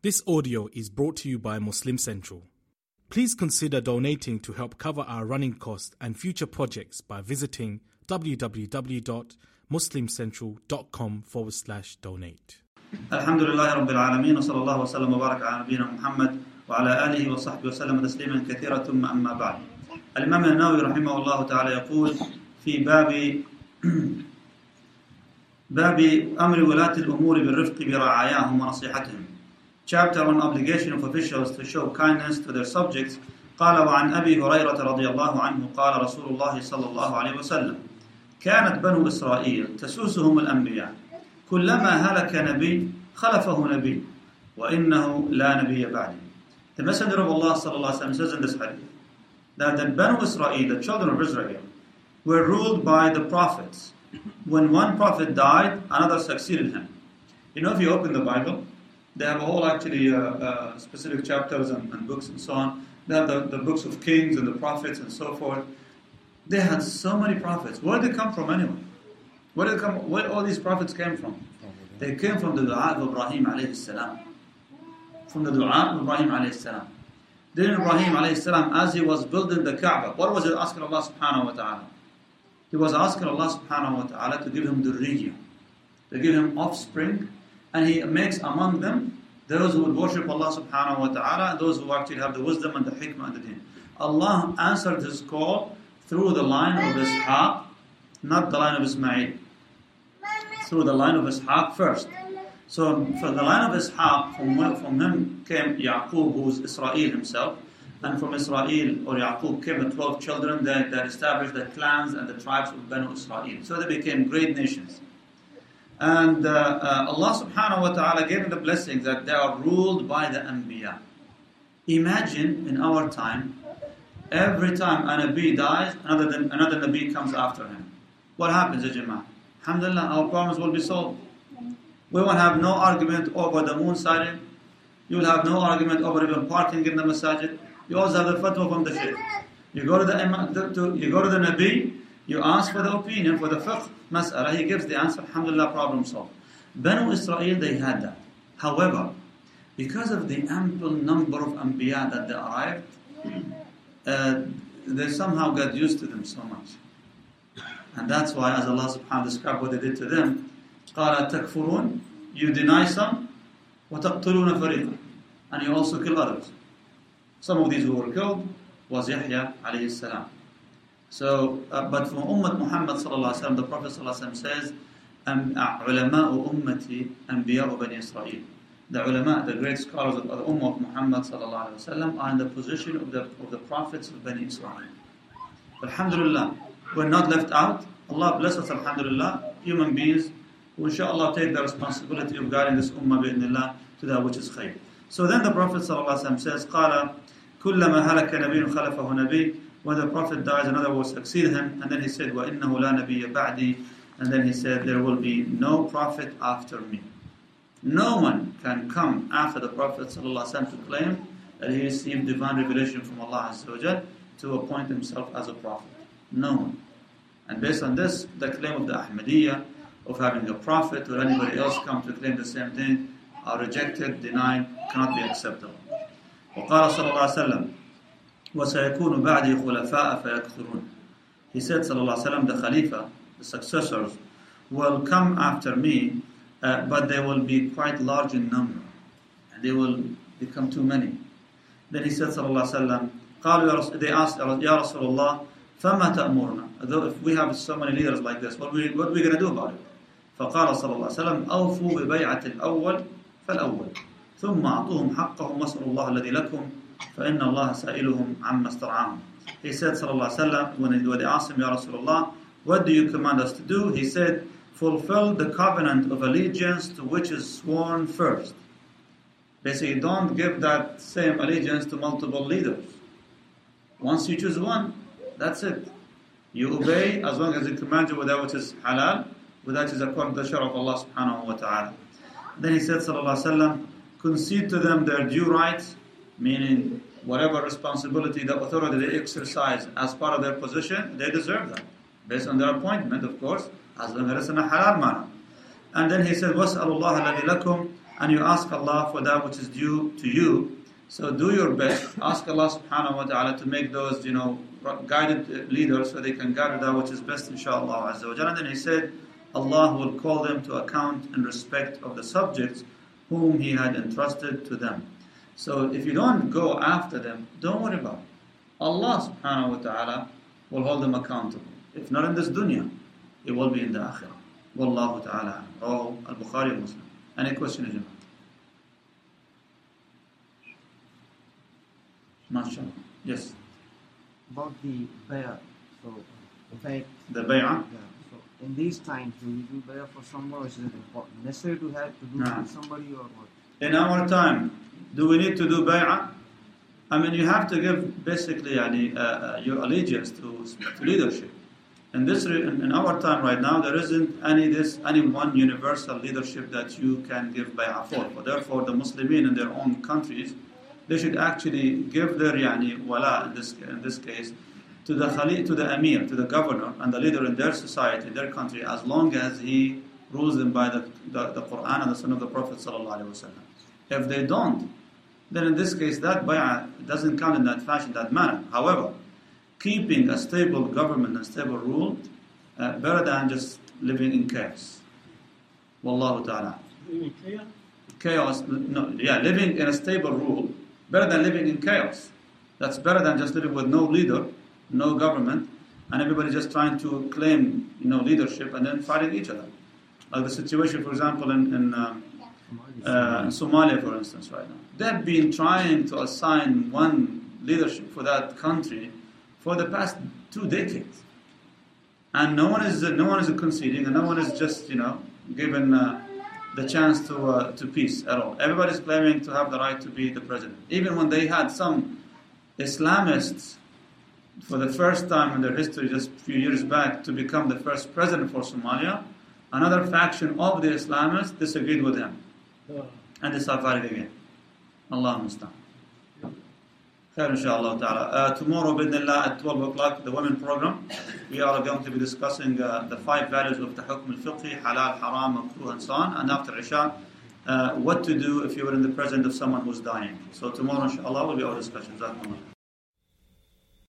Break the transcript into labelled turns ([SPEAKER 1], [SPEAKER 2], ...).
[SPEAKER 1] This audio is brought to you by Muslim Central. Please consider donating to help cover our running costs and future projects by visiting www.muslimcentral.com forward slash donate.
[SPEAKER 2] Alhamdulillah Rabbil Nawawi rahimahullah ta'ala yaqul fi babi babi amri wulati al-umuri bil-rifqi Chapter on obligation of officials to show kindness to their subjects قال وعن أبي هريرة رضي الله عنه قال رسول الله صلى الله عليه وسلم كانت بنو إسرائيل تسوسهم الأنبياء كلما هلك نبي خلفه نبي وإنه لا نبي بعده The Messenger of Allah صلى الله عليه وسلم says in this hadith that the Banu Israel, the children of Israel, were ruled by the prophets. When one prophet died, another succeeded him. You know, if you open the Bible, they have a whole actually uh, uh, specific chapters and, and, books and so on. They have the, the books of kings and the prophets and so forth. They had so many prophets. Where did they come from anyway? Where did come? Where all these prophets came from? They came from the dua of Ibrahim alayhi salam. From the dua of Ibrahim alayhi salam. Then Ibrahim alayhi salam, as he was building the Kaaba, what was he asking Allah subhanahu wa ta'ala? He was asking Allah subhanahu wa ta'ala to give him the durriya, to give him offspring, and he makes among them those who would worship Allah subhanahu wa ta'ala, and those who actually have the wisdom and the hikmah and the deen. Allah answered his call through the line of Ishaq, not the line of Ismail. Through the line of Ishaq first. So from the line of Ishaq, from, from him came Yaqub, who was Israel himself, and from Israel or Yaqub came the 12 children that, that established the clans and the tribes of Banu Israel. So they became great nations. And uh, uh, Allah subhanahu wa ta'ala gave them the blessings that they are ruled by the Anbiya. Imagine in our time, every time a Nabi dies, another, another Nabi comes after him. What happens, Jama'ah? Alhamdulillah, our problems will be solved. We won't have no argument over the moon sighting. You will have no argument over even parking in the masjid. You also have the fatwa from the shaykh. You go to the to, you go to the Nabi, you ask for the opinion for the fiqh mas'ala, he gives the answer, alhamdulillah, problem solved. Banu Israel, they had that. However, because of the ample number of anbiya that they arrived, uh, they somehow got used to them so much. And that's why, as Allah subhanahu wa ta'ala described what they did to them, قال تكفرون you deny some وتقتلون فريقا and you also kill others some of these who were killed was Yahya alayhi salam So, uh, but for Ummah Muhammad sallallahu the Prophet sallallahu says, um, uh, "Ulama ummati anbiya bani Israel." The ulama, the great scholars of the Ummah of Muhammad sallallahu are in the position of the of the prophets of Bani Israel. Alhamdulillah, we're not left out. Allah bless us. Alhamdulillah, human beings who inshallah take the responsibility of guiding this ummah bi'idhnillah to that which is khayr. So then the Prophet sallallahu says, "قَالَ كُلَّمَا هَلَكَ نَبِيٌّ خَلَفَهُ نَبِيٌّ." When the Prophet dies, another will succeed him. And then he said, وَإِنَّهُ لَا نَبِيَّ بَعْدِي And then he said, there will be no prophet after me. No one can come after the Prophet ﷺ to claim that he received divine revelation from Allah Azza to appoint himself as a prophet. No one. And based on this, the claim of the Ahmadiyya of having a prophet or anybody else come to claim the same thing are rejected, denied, cannot be acceptable. وقال صلى الله عليه وسلم وسيكون بعدي خلفاء فيكثرون He said صلى الله عليه وسلم the Khalifa, the successors will come after me uh, but they will be quite large in number and they will become too many. Then he said صلى الله عليه وسلم قالوا they asked يا رسول الله فما تأمرنا Though if we have so many leaders like this, what, we, what are we going to do about it? فقال صلى الله عليه وسلم أوفوا ببيعة الأول فالأول ثم أعطوهم حقهم واسألوا الله الذي لكم فإن الله سائلهم عما استرعاهم He said صلى الله عليه وسلم when they asked him يا رسول الله what do you command us to do? He said fulfill the covenant of allegiance to which is sworn first. Basically don't give that same allegiance to multiple leaders. Once you choose one, that's it. You obey as long as it commands you with that which is halal but that is according to the shara of Allah subhanahu wa ta'ala. Then he said, sallallahu alayhi wa sallam, concede to them their due rights, meaning whatever responsibility, the authority they exercise as part of their position, they deserve that. Based on their appointment, of course, as long as it's in a halal manner. And then he said, وَاسْأَلُ اللَّهَ الَّذِي لَكُمْ and you ask Allah for that which is due to you. So do your best. Ask Allah subhanahu wa ta'ala to make those, you know, guided leaders so they can guide that which is best, inshallah. Azza wa And then he said, Allah will call them to account in respect of the subjects whom He had entrusted to them. So if you don't go after them, don't worry about it. Allah subhanahu wa ta'ala will hold them accountable. If not in this dunya, it will be in the akhirah. Wallahu ta'ala. Oh, Al-Bukhari Muslim. Any question, Ijma? MashaAllah. Yes.
[SPEAKER 3] About the bay'ah. So, in fact,
[SPEAKER 2] The bay'ah?
[SPEAKER 3] yeah, in these times, do we do bay'ah for someone, or is it important, necessary to have to do
[SPEAKER 2] No.
[SPEAKER 3] with somebody, or what?
[SPEAKER 2] In our time, do we need to do bay'ah? I mean, you have to give basically yani, uh, uh, your allegiance to, to leadership. In this, in, in our time right now, there isn't any this any one universal leadership that you can give bay'ah for. But therefore, the Muslimin in their own countries, they should actually give their yani wala in this in this case to the khali, to the emir, to the governor and the leader in their society, their country, as long as he rules them by the, the, the Quran and the Sunnah of the Prophet sallallahu alaihi wasallam. If they don't, then in this case that bay'ah doesn't count in that fashion, that manner. However, keeping a stable government and stable rule uh, better than just living in chaos. Wallahu ta'ala. Living in Chaos, no, yeah, living in a stable rule better than living in chaos. That's better than just living with no leader, no government, and everybody just trying to claim, you know, leadership and then fighting each other. Like the situation, for example, in, in uh, in Somalia, for instance, right now. They've been trying to assign one leadership for that country for the past two decades, and no one is no one is conceding, and no one is just you know given uh, the chance to uh, to peace at all. Everybody's claiming to have the right to be the president, even when they had some Islamists for the first time in their history, just a few years back, to become the first president for Somalia. Another faction of the Islamists disagreed with him and they fighting again. Allah. Khair inshallah ta'ala. Uh, tomorrow, bidnillah, at 12 o'clock, the women program, we are going to be discussing uh, the five values of the hukm al-fiqhi, halal, haram, makruh, and so on. And after Isha, uh, what to do if you are in the presence of someone who's dying. So tomorrow, inshallah, will be our discussion.